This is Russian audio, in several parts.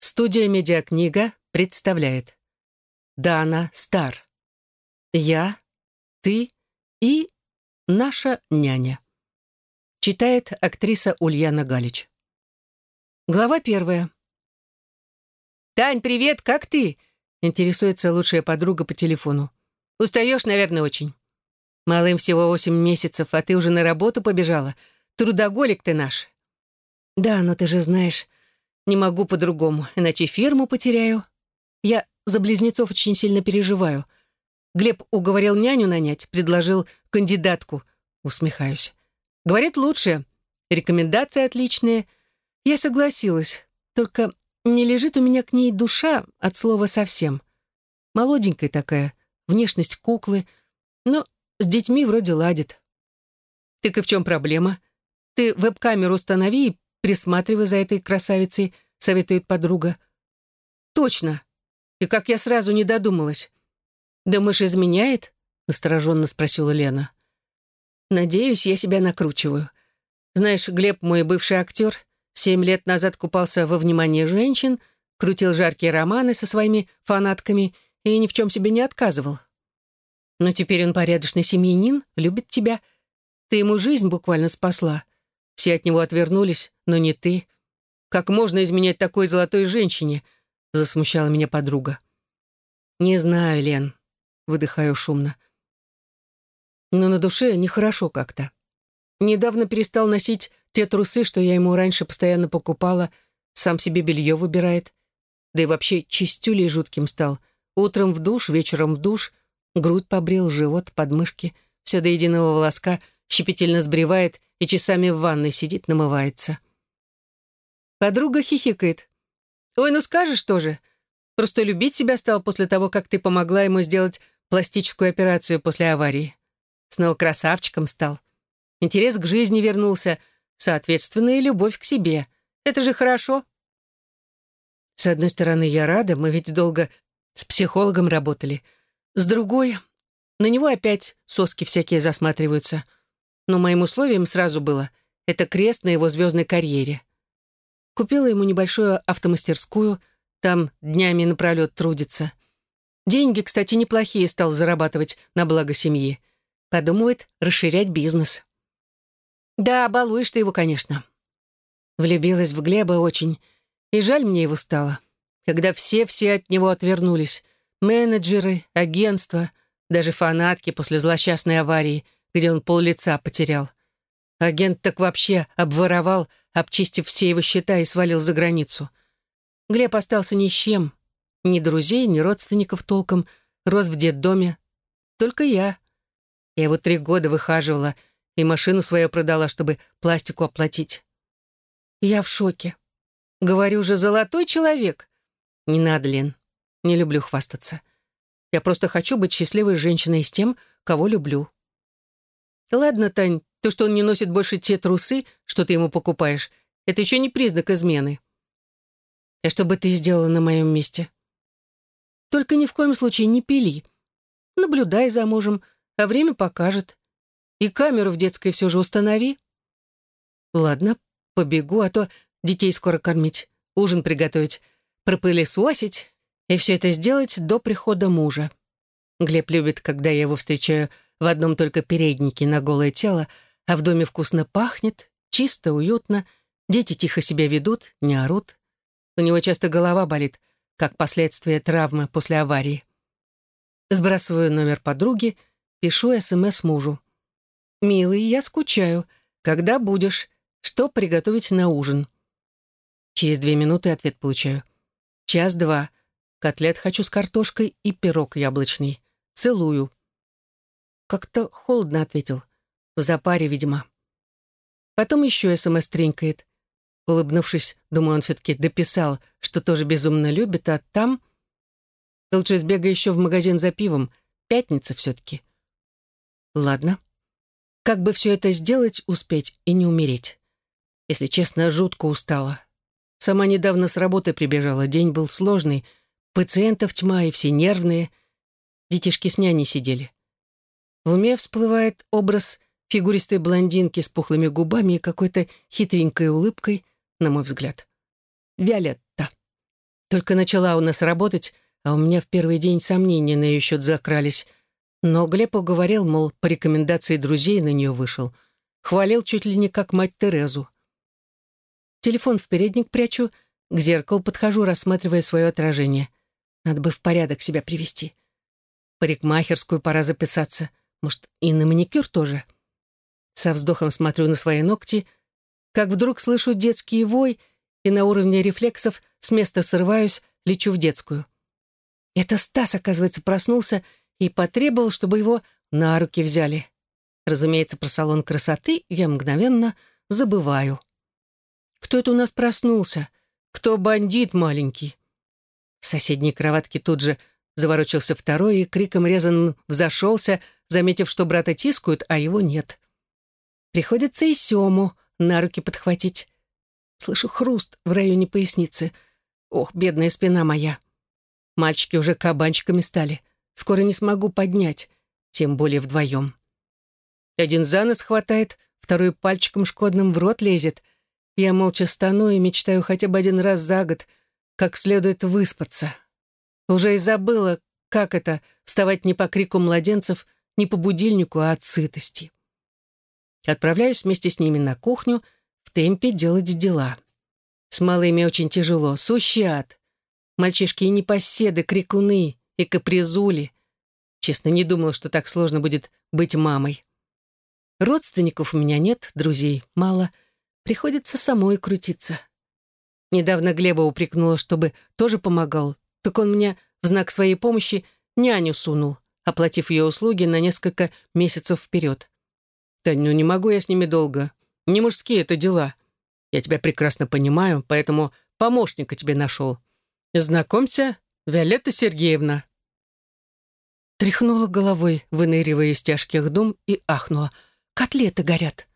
Студия «Медиакнига» представляет Дана Стар Я, ты и наша няня Читает актриса Ульяна Галич Глава первая «Тань, привет, как ты?» Интересуется лучшая подруга по телефону. «Устаешь, наверное, очень. Малым всего восемь месяцев, а ты уже на работу побежала. Трудоголик ты наш». «Да, но ты же знаешь, не могу по-другому, иначе фирму потеряю. Я за близнецов очень сильно переживаю. Глеб уговорил няню нанять, предложил кандидатку. Усмехаюсь. Говорит, лучше. Рекомендации отличные. Я согласилась. Только не лежит у меня к ней душа от слова совсем. Молоденькая такая, внешность куклы, но с детьми вроде ладит. Так и в чем проблема? Ты веб-камеру установи и Присматривай за этой красавицей, советует подруга. Точно. И как я сразу не додумалась. Думаешь, изменяет? Настороженно спросила Лена. Надеюсь, я себя накручиваю. Знаешь, Глеб, мой бывший актер, семь лет назад купался во внимании женщин, крутил жаркие романы со своими фанатками и ни в чем себе не отказывал. Но теперь он порядочный семьянин, любит тебя. Ты ему жизнь буквально спасла. Все от него отвернулись, но не ты. Как можно изменять такой золотой женщине?» — засмущала меня подруга. «Не знаю, Лен», — выдыхаю шумно. «Но на душе нехорошо как-то. Недавно перестал носить те трусы, что я ему раньше постоянно покупала, сам себе белье выбирает. Да и вообще чистюлей жутким стал. Утром в душ, вечером в душ, грудь побрил, живот, подмышки, все до единого волоска щепетильно сбривает и часами в ванной сидит, намывается. Подруга хихикает. «Ой, ну скажешь тоже. Просто любить себя стал после того, как ты помогла ему сделать пластическую операцию после аварии. Снова красавчиком стал. Интерес к жизни вернулся, соответственно, и любовь к себе. Это же хорошо». С одной стороны, я рада, мы ведь долго с психологом работали. С другой, на него опять соски всякие засматриваются — но моим условием сразу было — это крест на его звездной карьере. Купила ему небольшую автомастерскую, там днями напролет трудится. Деньги, кстати, неплохие стал зарабатывать на благо семьи. Подумывает расширять бизнес. Да, балуешь ты его, конечно. Влюбилась в Глеба очень, и жаль мне его стало, когда все-все от него отвернулись. Менеджеры, агентства, даже фанатки после злосчастной аварии — где он пол лица потерял. Агент так вообще обворовал, обчистив все его счета и свалил за границу. Глеб остался ни с чем. Ни друзей, ни родственников толком. Рос в детдоме. Только я. Я его три года выхаживала и машину свою продала, чтобы пластику оплатить. Я в шоке. Говорю же, золотой человек. Не надо, Лен. Не люблю хвастаться. Я просто хочу быть счастливой женщиной с тем, кого люблю. Ладно, Тань, то, что он не носит больше те трусы, что ты ему покупаешь, это еще не признак измены. А что бы ты сделала на моем месте? Только ни в коем случае не пили. Наблюдай за мужем, а время покажет. И камеру в детской все же установи. Ладно, побегу, а то детей скоро кормить, ужин приготовить, пропылесосить и все это сделать до прихода мужа. Глеб любит, когда я его встречаю в одном только переднике на голое тело, а в доме вкусно пахнет, чисто, уютно, дети тихо себя ведут, не орут. У него часто голова болит, как последствие травмы после аварии. Сбрасываю номер подруги, пишу СМС мужу. «Милый, я скучаю. Когда будешь? Что приготовить на ужин?» Через две минуты ответ получаю. «Час-два. Котлет хочу с картошкой и пирог яблочный. Целую». Как-то холодно ответил. В запаре, видимо. Потом еще СМС тренькает. Улыбнувшись, думаю, он все-таки дописал, что тоже безумно любит, а там... Лучше сбегай еще в магазин за пивом. Пятница все-таки. Ладно. Как бы все это сделать, успеть и не умереть? Если честно, жутко устала. Сама недавно с работы прибежала, день был сложный. Пациентов тьма и все нервные. Детишки с няней сидели. В уме всплывает образ фигуристой блондинки с пухлыми губами и какой-то хитренькой улыбкой, на мой взгляд. Виолетта. Только начала у нас работать, а у меня в первый день сомнения на ее счет закрались. Но Глеб уговорил, мол, по рекомендации друзей на нее вышел. Хвалил чуть ли не как мать Терезу. Телефон в передник прячу, к зеркалу подхожу, рассматривая свое отражение. Надо бы в порядок себя привести. Парикмахерскую пора записаться. Может, и на маникюр тоже? Со вздохом смотрю на свои ногти, как вдруг слышу детский вой, и на уровне рефлексов с места срываюсь, лечу в детскую. Это Стас, оказывается, проснулся и потребовал, чтобы его на руки взяли. Разумеется, про салон красоты я мгновенно забываю. Кто это у нас проснулся? Кто бандит маленький? В соседней кроватке тут же заворочился второй и криком резаным взошелся, заметив, что брата тискают, а его нет. Приходится и Сему на руки подхватить. Слышу хруст в районе поясницы. Ох, бедная спина моя. Мальчики уже кабанчиками стали. Скоро не смогу поднять, тем более вдвоем. Один за нос хватает, второй пальчиком шкодным в рот лезет. Я молча стану и мечтаю хотя бы один раз за год, как следует выспаться. Уже и забыла, как это — вставать не по крику младенцев, не по будильнику, а от сытости. Отправляюсь вместе с ними на кухню, в темпе делать дела. С малыми очень тяжело, сущий ад. Мальчишки и непоседы, крикуны и капризули. Честно, не думала, что так сложно будет быть мамой. Родственников у меня нет, друзей мало. Приходится самой крутиться. Недавно Глеба упрекнула, чтобы тоже помогал. Так он мне в знак своей помощи няню сунул, оплатив ее услуги на несколько месяцев вперед. «Тань, ну не могу я с ними долго. Не мужские это дела. Я тебя прекрасно понимаю, поэтому помощника тебе нашел. Знакомься, Виолетта Сергеевна». Тряхнула головой, выныривая из тяжких дум, и ахнула. «Котлеты горят».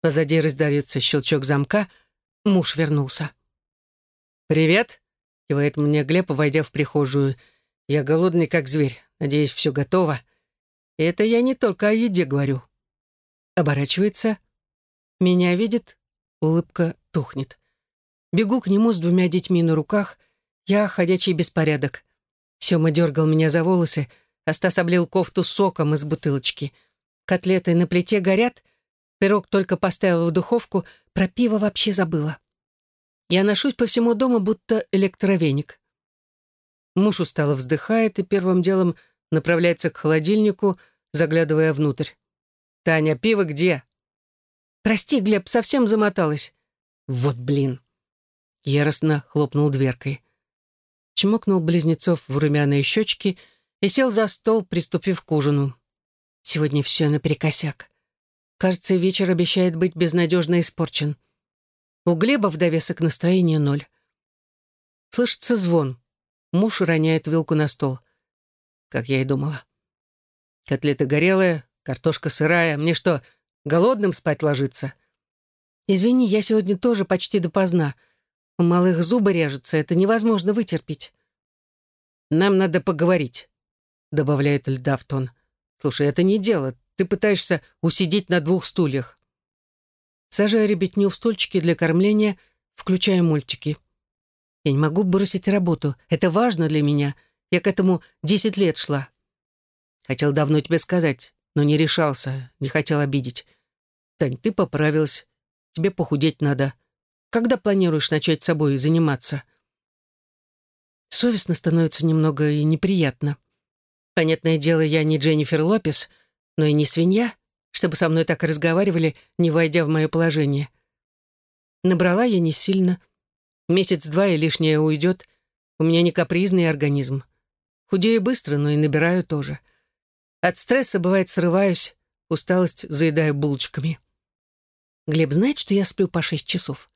Позади раздается щелчок замка. Муж вернулся. «Привет», — кивает мне Глеб, войдя в прихожую. «Я голодный, как зверь. Надеюсь, все готово. И это я не только о еде говорю. Оборачивается. Меня видит. Улыбка тухнет. Бегу к нему с двумя детьми на руках. Я ходячий беспорядок. Сёма дергал меня за волосы, а Стас облил кофту соком из бутылочки. Котлеты на плите горят. Пирог только поставил в духовку, про пиво вообще забыла. Я ношусь по всему дому, будто электровеник. Муж устало вздыхает и первым делом направляется к холодильнику, заглядывая внутрь. «Таня, пиво где?» «Прости, Глеб, совсем замоталась». «Вот блин!» Яростно хлопнул дверкой. Чмокнул близнецов в румяные щечки и сел за стол, приступив к ужину. Сегодня все наперекосяк. Кажется, вечер обещает быть безнадежно испорчен. У Глеба в довесок настроение ноль. Слышится звон. Муж роняет вилку на стол. Как я и думала. Котлета горелая, Картошка сырая. Мне что, голодным спать ложиться? Извини, я сегодня тоже почти допоздна. У малых зубы режутся, это невозможно вытерпеть. Нам надо поговорить, добавляет льда в тон. Слушай, это не дело. Ты пытаешься усидеть на двух стульях. Сажаю ребятню в стульчики для кормления, включая мультики. Я не могу бросить работу. Это важно для меня. Я к этому десять лет шла. Хотел давно тебе сказать но не решался, не хотел обидеть. Тань, ты поправилась, тебе похудеть надо. Когда планируешь начать собой заниматься? Совестно становится немного и неприятно. Понятное дело, я не Дженнифер Лопес, но и не свинья, чтобы со мной так разговаривали, не войдя в мое положение. Набрала я не сильно. Месяц-два и лишнее уйдет. У меня не капризный организм. Худею быстро, но и набираю тоже. — от стресса, бывает, срываюсь, усталость заедаю булочками. Глеб знает, что я сплю по шесть часов.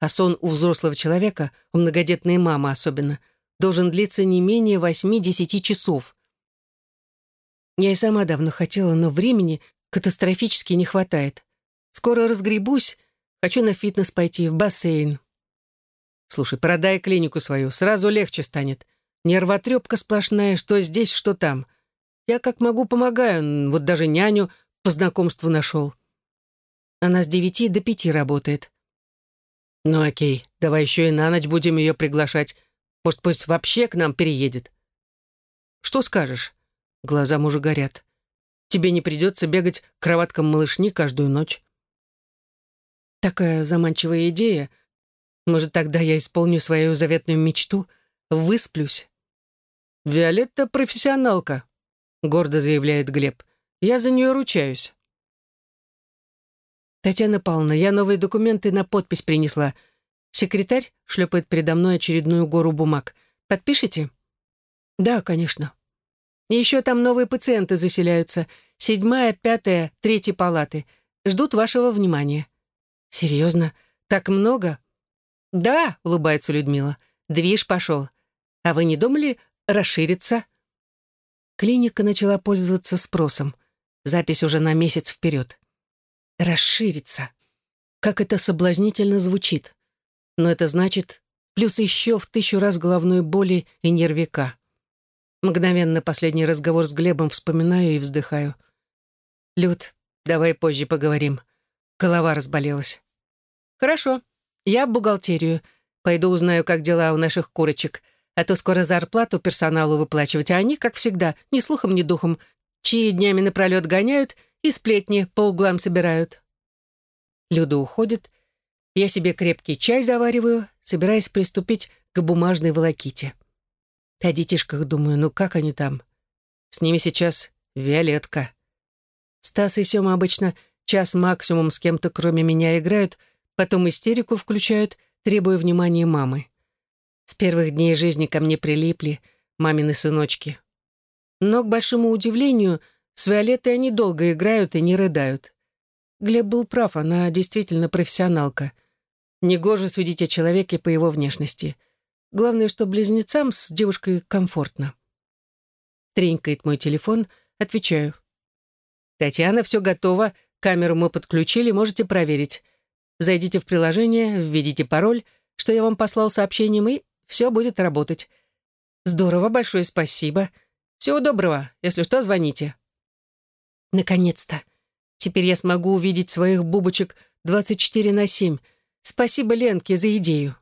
А сон у взрослого человека, у многодетной мамы особенно, должен длиться не менее восьми-десяти часов. Я и сама давно хотела, но времени катастрофически не хватает. Скоро разгребусь, хочу на фитнес пойти, в бассейн. Слушай, продай клинику свою, сразу легче станет. Нервотрепка сплошная, что здесь, что там. Я как могу помогаю, вот даже няню по знакомству нашел. Она с девяти до пяти работает. Ну окей, давай еще и на ночь будем ее приглашать. Может, пусть вообще к нам переедет? Что скажешь? Глаза мужа горят. Тебе не придется бегать к кроваткам малышни каждую ночь. Такая заманчивая идея. Может, тогда я исполню свою заветную мечту, высплюсь. «Виолетта — профессионалка», — гордо заявляет Глеб. «Я за нее ручаюсь». «Татьяна Павловна, я новые документы на подпись принесла. Секретарь шлепает передо мной очередную гору бумаг. Подпишите?» «Да, конечно». И еще там новые пациенты заселяются. Седьмая, пятая, третья палаты. Ждут вашего внимания». «Серьезно? Так много?» «Да», — улыбается Людмила. «Движ пошел. А вы не думали расшириться?» Клиника начала пользоваться спросом. Запись уже на месяц вперед. «Расшириться». Как это соблазнительно звучит. Но это значит плюс еще в тысячу раз головной боли и нервика. Мгновенно последний разговор с Глебом вспоминаю и вздыхаю. «Люд, давай позже поговорим. Голова разболелась». «Хорошо. Я в бухгалтерию. Пойду узнаю, как дела у наших курочек. А то скоро зарплату персоналу выплачивать, а они, как всегда, ни слухом, ни духом, чьи днями напролет гоняют и сплетни по углам собирают». Люда уходит. Я себе крепкий чай завариваю, собираясь приступить к бумажной волоките. О детишках думаю, ну как они там? С ними сейчас Виолетка. Стас и Сёма обычно час максимум с кем-то кроме меня играют, потом истерику включают, требуя внимания мамы. С первых дней жизни ко мне прилипли мамины сыночки. Но, к большому удивлению, с Виолеттой они долго играют и не рыдают. Глеб был прав, она действительно профессионалка. Негоже судить о человеке по его внешности. Главное, что близнецам с девушкой комфортно. Тренькает мой телефон, отвечаю. «Татьяна, все готово, камеру мы подключили, можете проверить. Зайдите в приложение, введите пароль, что я вам послал сообщением, и все будет работать. Здорово, большое спасибо. Всего доброго, если что, звоните». Наконец-то. Теперь я смогу увидеть своих бубочек 24 на 7. Спасибо Ленке за идею.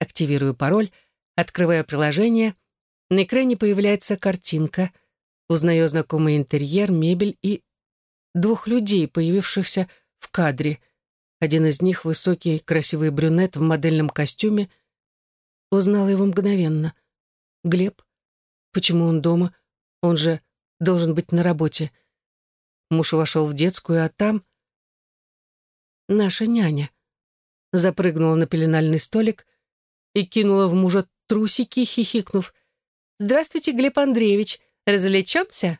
Активирую пароль, открываю приложение. На экране появляется картинка. Узнаю знакомый интерьер, мебель и двух людей, появившихся в кадре. Один из них — высокий, красивый брюнет в модельном костюме. Узнала его мгновенно. Глеб. Почему он дома? Он же должен быть на работе. Муж вошел в детскую, а там... Наша няня. Запрыгнула на пеленальный столик — и кинула в мужа трусики, хихикнув. «Здравствуйте, Глеб Андреевич, развлечемся?»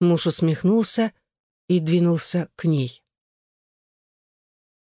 Муж усмехнулся и двинулся к ней.